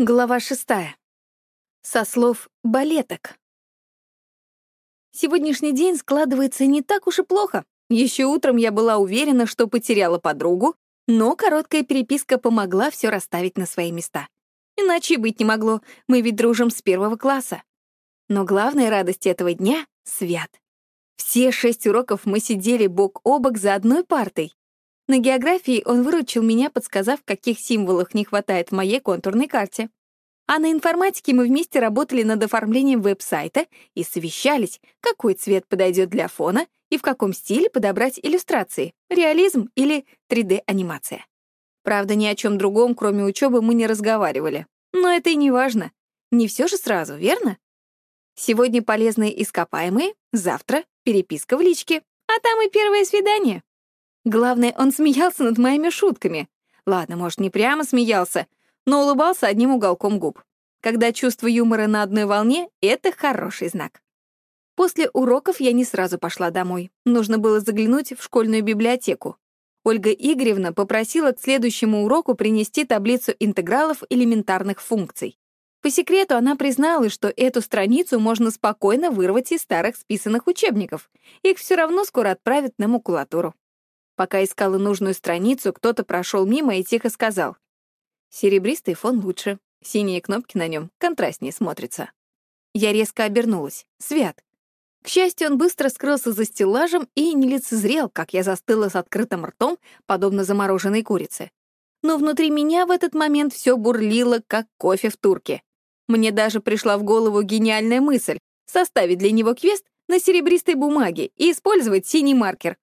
Глава шестая. Со слов балеток. Сегодняшний день складывается не так уж и плохо. Еще утром я была уверена, что потеряла подругу, но короткая переписка помогла все расставить на свои места. Иначе быть не могло, мы ведь дружим с первого класса. Но главная радость этого дня — свят. Все шесть уроков мы сидели бок о бок за одной партой. На географии он выручил меня, подсказав, каких символов не хватает в моей контурной карте. А на информатике мы вместе работали над оформлением веб-сайта и совещались, какой цвет подойдет для фона и в каком стиле подобрать иллюстрации — реализм или 3D-анимация. Правда, ни о чем другом, кроме учебы, мы не разговаривали. Но это и не важно. Не все же сразу, верно? Сегодня полезные ископаемые, завтра — переписка в личке, а там и первое свидание. Главное, он смеялся над моими шутками. Ладно, может, не прямо смеялся, но улыбался одним уголком губ. Когда чувство юмора на одной волне — это хороший знак. После уроков я не сразу пошла домой. Нужно было заглянуть в школьную библиотеку. Ольга Игоревна попросила к следующему уроку принести таблицу интегралов элементарных функций. По секрету она призналась, что эту страницу можно спокойно вырвать из старых списанных учебников. Их все равно скоро отправят на макулатуру. Пока искала нужную страницу, кто-то прошел мимо и тихо сказал. Серебристый фон лучше, синие кнопки на нем контрастнее смотрятся. Я резко обернулась. Свят. К счастью, он быстро скрылся за стеллажем и не лицезрел, как я застыла с открытым ртом, подобно замороженной курице. Но внутри меня в этот момент все бурлило, как кофе в турке. Мне даже пришла в голову гениальная мысль — составить для него квест на серебристой бумаге и использовать синий маркер.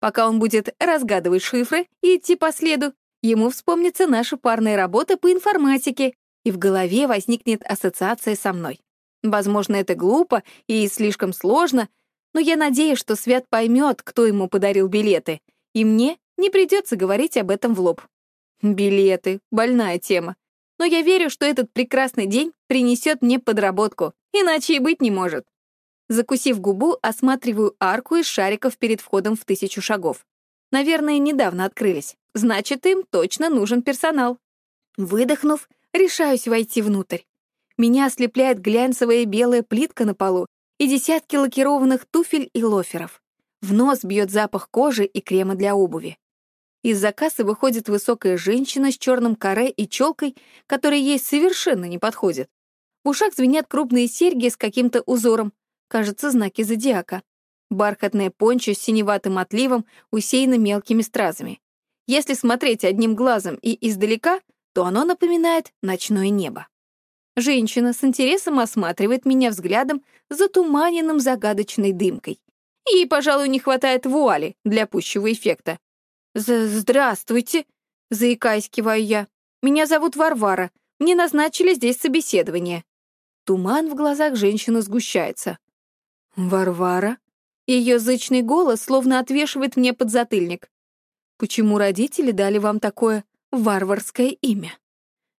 Пока он будет разгадывать шифры и идти по следу, ему вспомнится наша парная работа по информатике, и в голове возникнет ассоциация со мной. Возможно, это глупо и слишком сложно, но я надеюсь, что Свят поймет, кто ему подарил билеты, и мне не придется говорить об этом в лоб. Билеты — больная тема. Но я верю, что этот прекрасный день принесет мне подработку, иначе и быть не может. Закусив губу, осматриваю арку из шариков перед входом в тысячу шагов. Наверное, недавно открылись. Значит, им точно нужен персонал. Выдохнув, решаюсь войти внутрь. Меня ослепляет глянцевая белая плитка на полу и десятки лакированных туфель и лоферов. В нос бьет запах кожи и крема для обуви. Из-за кассы выходит высокая женщина с черным каре и челкой, которая ей совершенно не подходит. В ушах звенят крупные серьги с каким-то узором, кажется, знаки зодиака. Бархатное пончо с синеватым отливом усеяно мелкими стразами. Если смотреть одним глазом и издалека, то оно напоминает ночное небо. Женщина с интересом осматривает меня взглядом, затуманенным загадочной дымкой. Ей, пожалуй, не хватает вуали для пущего эффекта. «Здравствуйте», — заикаясь, киваю я. «Меня зовут Варвара. Мне назначили здесь собеседование». Туман в глазах женщины сгущается. «Варвара?» Ее зычный голос словно отвешивает мне подзатыльник. «Почему родители дали вам такое варварское имя?»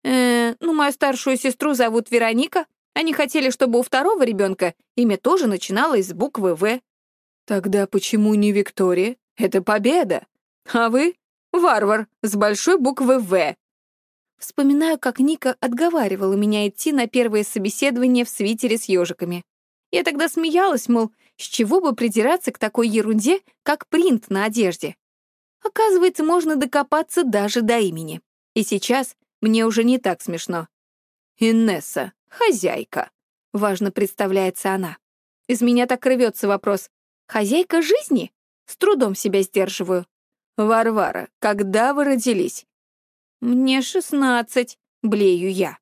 «Э, ну, мою старшую сестру зовут Вероника. Они хотели, чтобы у второго ребенка имя тоже начиналось с буквы «В». «Тогда почему не Виктория? Это победа. А вы — варвар с большой буквы «В». Вспоминаю, как Ника отговаривала меня идти на первое собеседование в свитере с ежиками. Я тогда смеялась, мол, с чего бы придираться к такой ерунде, как принт на одежде. Оказывается, можно докопаться даже до имени. И сейчас мне уже не так смешно. «Инесса, хозяйка», — важно представляется она. Из меня так рвется вопрос. «Хозяйка жизни?» С трудом себя сдерживаю. «Варвара, когда вы родились?» «Мне шестнадцать», — блею я.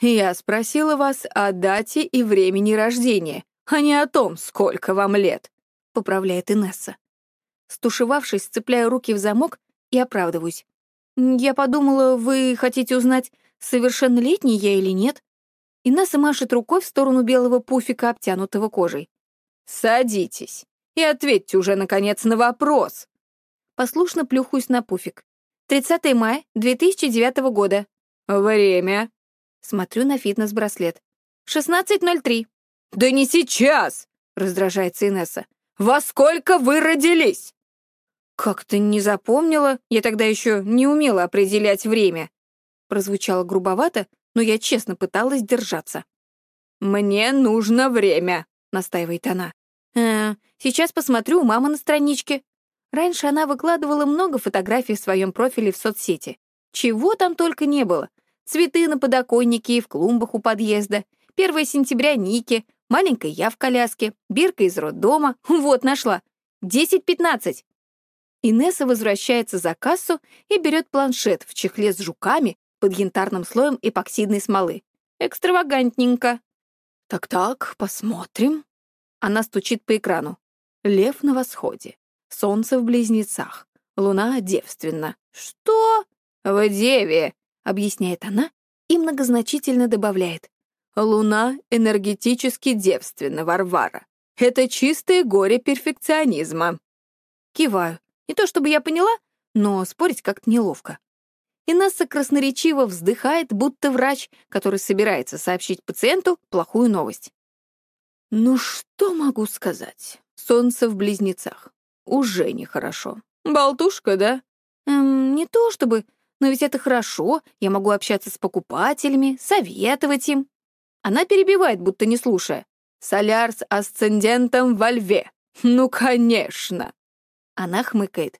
«Я спросила вас о дате и времени рождения, а не о том, сколько вам лет», — поправляет Инесса. Стушевавшись, цепляю руки в замок и оправдываюсь. «Я подумала, вы хотите узнать, совершеннолетний я или нет?» Инесса машет рукой в сторону белого пуфика, обтянутого кожей. «Садитесь и ответьте уже, наконец, на вопрос!» Послушно плюхаюсь на пуфик. 30 мая 2009 года. Время. Смотрю на фитнес-браслет. 16.03. «Да не сейчас!» — раздражается Инесса. «Во сколько вы родились?» «Как-то не запомнила, я тогда еще не умела определять время». Прозвучало грубовато, но я честно пыталась держаться. «Мне нужно время», — настаивает она. «Э, сейчас посмотрю у мамы на страничке». Раньше она выкладывала много фотографий в своем профиле в соцсети. Чего там только не было. Цветы на подоконнике и в клумбах у подъезда, 1 сентября Ники, маленькая я в коляске, Бирка из роддома. Вот, нашла. 10-15. Инесса возвращается за кассу и берет планшет в чехле с жуками под янтарным слоем эпоксидной смолы. Экстравагантненько. Так-так, посмотрим. Она стучит по экрану. Лев на восходе. Солнце в близнецах. Луна девственна. Что? В деве, объясняет она и многозначительно добавляет. Луна энергетически девственна, Варвара. Это чистое горе перфекционизма. Киваю. Не то чтобы я поняла, но спорить как-то неловко. Инесса красноречиво вздыхает, будто врач, который собирается сообщить пациенту плохую новость. Ну что могу сказать? Солнце в близнецах. Уже нехорошо. Болтушка, да? Эм, не то чтобы, но ведь это хорошо. Я могу общаться с покупателями, советовать им. Она перебивает, будто не слушая. Соляр с асцендентом во льве. Ну, конечно. Она хмыкает.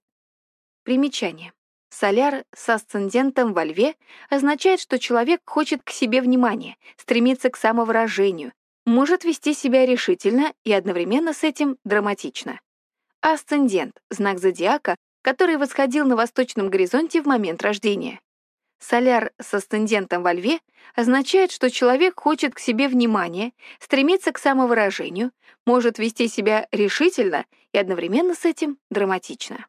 Примечание. Соляр с асцендентом во льве означает, что человек хочет к себе внимания, стремится к самовыражению, может вести себя решительно и одновременно с этим драматично. Асцендент — знак зодиака, который восходил на восточном горизонте в момент рождения. Соляр с асцендентом во льве означает, что человек хочет к себе внимания, стремится к самовыражению, может вести себя решительно и одновременно с этим драматично.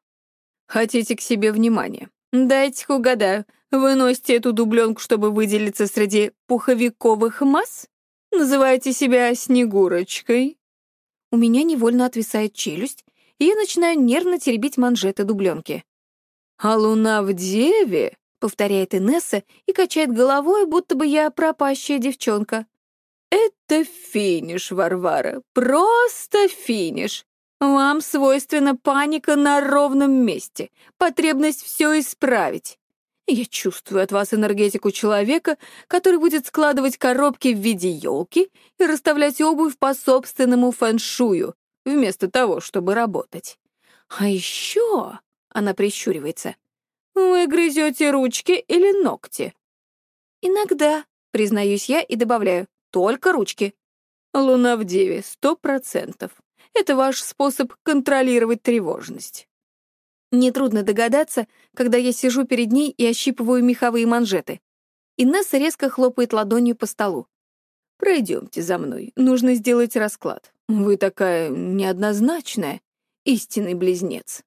Хотите к себе внимания? Дайте-ка угадаю, вы носите эту дубленку, чтобы выделиться среди пуховиковых масс? Называете себя Снегурочкой? У меня невольно отвисает челюсть, и я начинаю нервно теребить манжеты дубленки. «А луна в деве?» — повторяет Инесса и качает головой, будто бы я пропащая девчонка. «Это финиш, Варвара, просто финиш. Вам свойственна паника на ровном месте, потребность все исправить. Я чувствую от вас энергетику человека, который будет складывать коробки в виде елки и расставлять обувь по собственному фэншую, вместо того, чтобы работать. А еще, она прищуривается, вы грызете ручки или ногти? Иногда, признаюсь я и добавляю, только ручки. Луна в деве, сто процентов. Это ваш способ контролировать тревожность. Нетрудно догадаться, когда я сижу перед ней и ощипываю меховые манжеты. Инесса резко хлопает ладонью по столу. «Пройдемте за мной. Нужно сделать расклад. Вы такая неоднозначная, истинный близнец».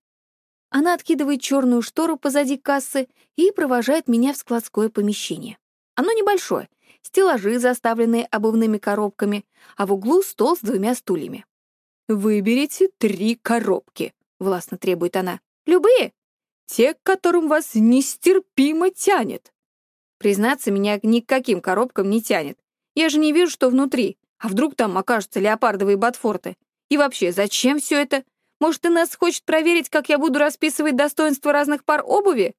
Она откидывает черную штору позади кассы и провожает меня в складское помещение. Оно небольшое, стеллажи, заставленные обувными коробками, а в углу стол с двумя стульями. «Выберите три коробки», — властно требует она. «Любые?» «Те, к которым вас нестерпимо тянет». Признаться, меня ни к каким коробкам не тянет. Я же не вижу, что внутри. А вдруг там окажутся леопардовые ботфорты? И вообще, зачем все это? Может, нас хочет проверить, как я буду расписывать достоинства разных пар обуви?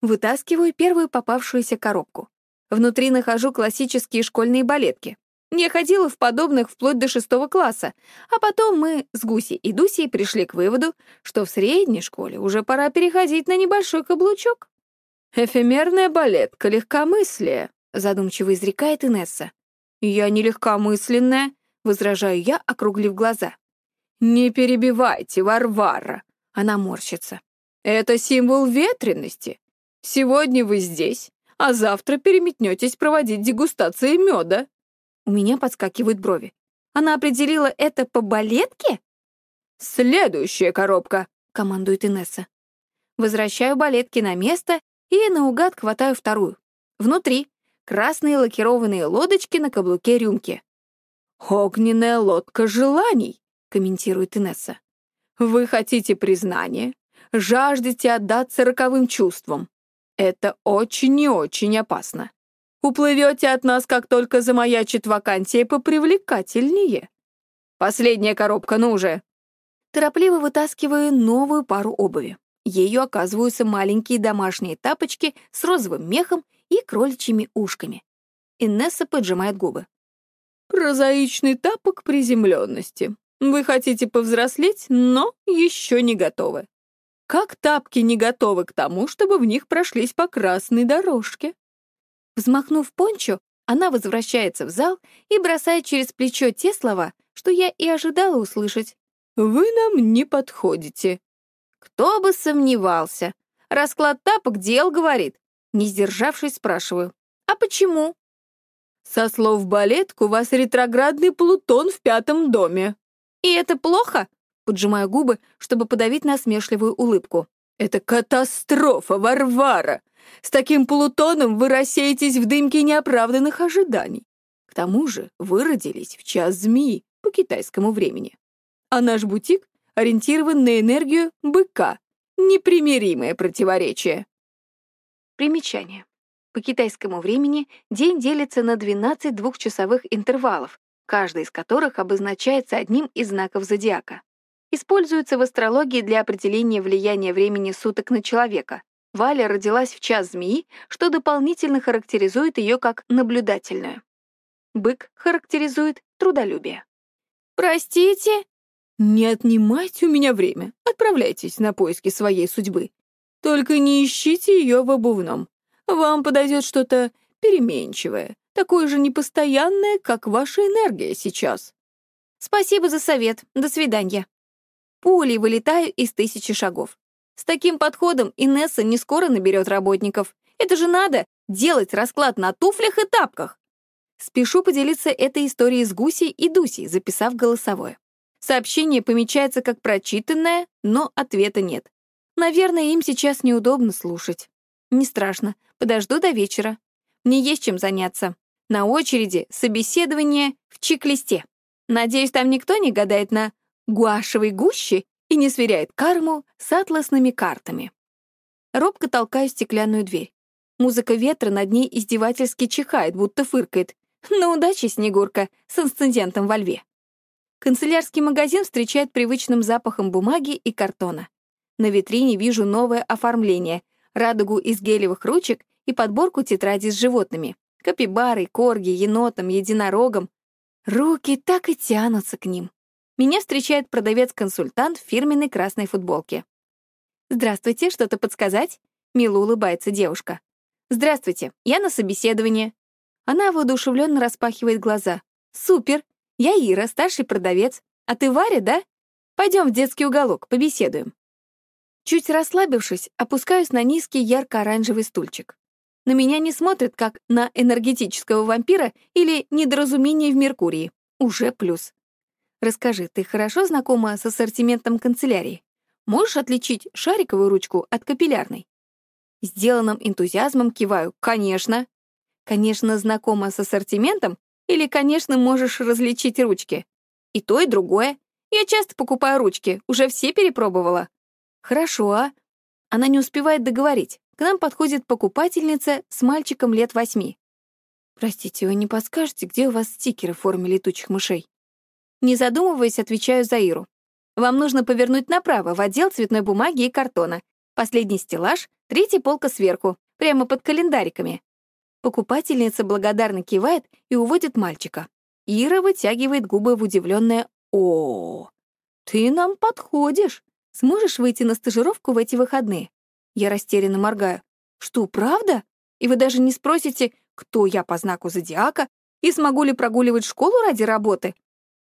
Вытаскиваю первую попавшуюся коробку. Внутри нахожу классические школьные балетки. Я ходила в подобных вплоть до шестого класса, а потом мы с Гуси и Дусей пришли к выводу, что в средней школе уже пора переходить на небольшой каблучок. «Эфемерная балетка, легкомыслие», — задумчиво изрекает Инесса. «Я не легкомысленная», — возражаю я, округлив глаза. «Не перебивайте, Варвара», — она морщится. «Это символ ветренности. Сегодня вы здесь, а завтра переметнетесь проводить дегустации меда». У меня подскакивают брови. Она определила это по балетке? «Следующая коробка», — командует Инесса. Возвращаю балетки на место и наугад хватаю вторую. Внутри — красные лакированные лодочки на каблуке рюмки. «Огненная лодка желаний», — комментирует Инесса. «Вы хотите признания, жаждете отдаться роковым чувствам. Это очень и очень опасно. Уплывете от нас, как только замаячит вакансия попривлекательнее. Последняя коробка, ну уже!» Торопливо вытаскиваю новую пару обуви. Ею оказываются маленькие домашние тапочки с розовым мехом и кроличьими ушками. Инесса поджимает губы. Прозаичный тапок приземленности. Вы хотите повзрослеть, но еще не готовы. Как тапки не готовы к тому, чтобы в них прошлись по красной дорожке? Взмахнув пончо, она возвращается в зал и бросает через плечо те слова, что я и ожидала услышать. «Вы нам не подходите». Кто бы сомневался. Расклад тапок дел, говорит. Не сдержавшись, спрашиваю. А почему? Со слов балетку, у вас ретроградный Плутон в пятом доме. И это плохо? Поджимаю губы, чтобы подавить насмешливую улыбку. Это катастрофа, Варвара! С таким Плутоном вы рассеетесь в дымке неоправданных ожиданий. К тому же вы родились в час змеи по китайскому времени. А наш бутик ориентирован на энергию быка. Непримиримое противоречие. Примечание. По китайскому времени день делится на 12 двухчасовых интервалов, каждый из которых обозначается одним из знаков зодиака. Используется в астрологии для определения влияния времени суток на человека. Валя родилась в час змеи, что дополнительно характеризует ее как наблюдательную. Бык характеризует трудолюбие. «Простите?» «Не отнимайте у меня время. Отправляйтесь на поиски своей судьбы. Только не ищите ее в обувном. Вам подойдет что-то переменчивое, такое же непостоянное, как ваша энергия сейчас». «Спасибо за совет. До свидания». Пулей вылетаю из тысячи шагов. С таким подходом Инесса не скоро наберет работников. Это же надо делать расклад на туфлях и тапках. Спешу поделиться этой историей с Гусей и Дусей, записав голосовое. Сообщение помечается как прочитанное, но ответа нет. Наверное, им сейчас неудобно слушать. Не страшно, подожду до вечера. Мне есть чем заняться. На очереди собеседование в чек-листе. Надеюсь, там никто не гадает на гуашевой гуще и не сверяет карму с атласными картами. Робко толкаю стеклянную дверь. Музыка ветра над ней издевательски чихает, будто фыркает. На удачи, Снегурка, с инцидентом во льве. Канцелярский магазин встречает привычным запахом бумаги и картона. На витрине вижу новое оформление, радугу из гелевых ручек и подборку тетрадей с животными. Капибарой, корги, енотом, единорогом. Руки так и тянутся к ним. Меня встречает продавец-консультант в фирменной красной футболке. «Здравствуйте, что-то подсказать?» — мило улыбается девушка. «Здравствуйте, я на собеседовании». Она воодушевленно распахивает глаза. «Супер! Я Ира, старший продавец. А ты Варя, да? Пойдем в детский уголок, побеседуем». Чуть расслабившись, опускаюсь на низкий ярко-оранжевый стульчик. На меня не смотрят, как на энергетического вампира или недоразумение в Меркурии. Уже плюс. Расскажи, ты хорошо знакома с ассортиментом канцелярии? Можешь отличить шариковую ручку от капиллярной? Сделанным энтузиазмом киваю. Конечно. Конечно, знакома с ассортиментом или, конечно, можешь различить ручки? И то, и другое. Я часто покупаю ручки, уже все перепробовала. Хорошо, а? Она не успевает договорить. К нам подходит покупательница с мальчиком лет восьми. Простите, вы не подскажете, где у вас стикеры в форме летучих мышей? Не задумываясь, отвечаю Заиру. Вам нужно повернуть направо, в отдел цветной бумаги и картона. Последний стеллаж, третья полка сверху, прямо под календариками. Покупательница благодарно кивает и уводит мальчика. Ира вытягивает губы в удивленное «О, ты нам подходишь. Сможешь выйти на стажировку в эти выходные?» Я растерянно моргаю. «Что, правда? И вы даже не спросите, кто я по знаку зодиака и смогу ли прогуливать школу ради работы?»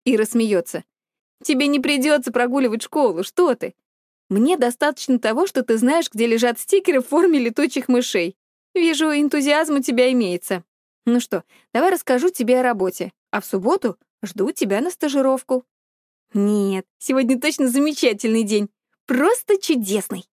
Ира смеется. «Тебе не придется прогуливать школу, что ты? Мне достаточно того, что ты знаешь, где лежат стикеры в форме летучих мышей. Вижу, энтузиазм у тебя имеется. Ну что, давай расскажу тебе о работе, а в субботу жду тебя на стажировку». «Нет, сегодня точно замечательный день. Просто чудесный».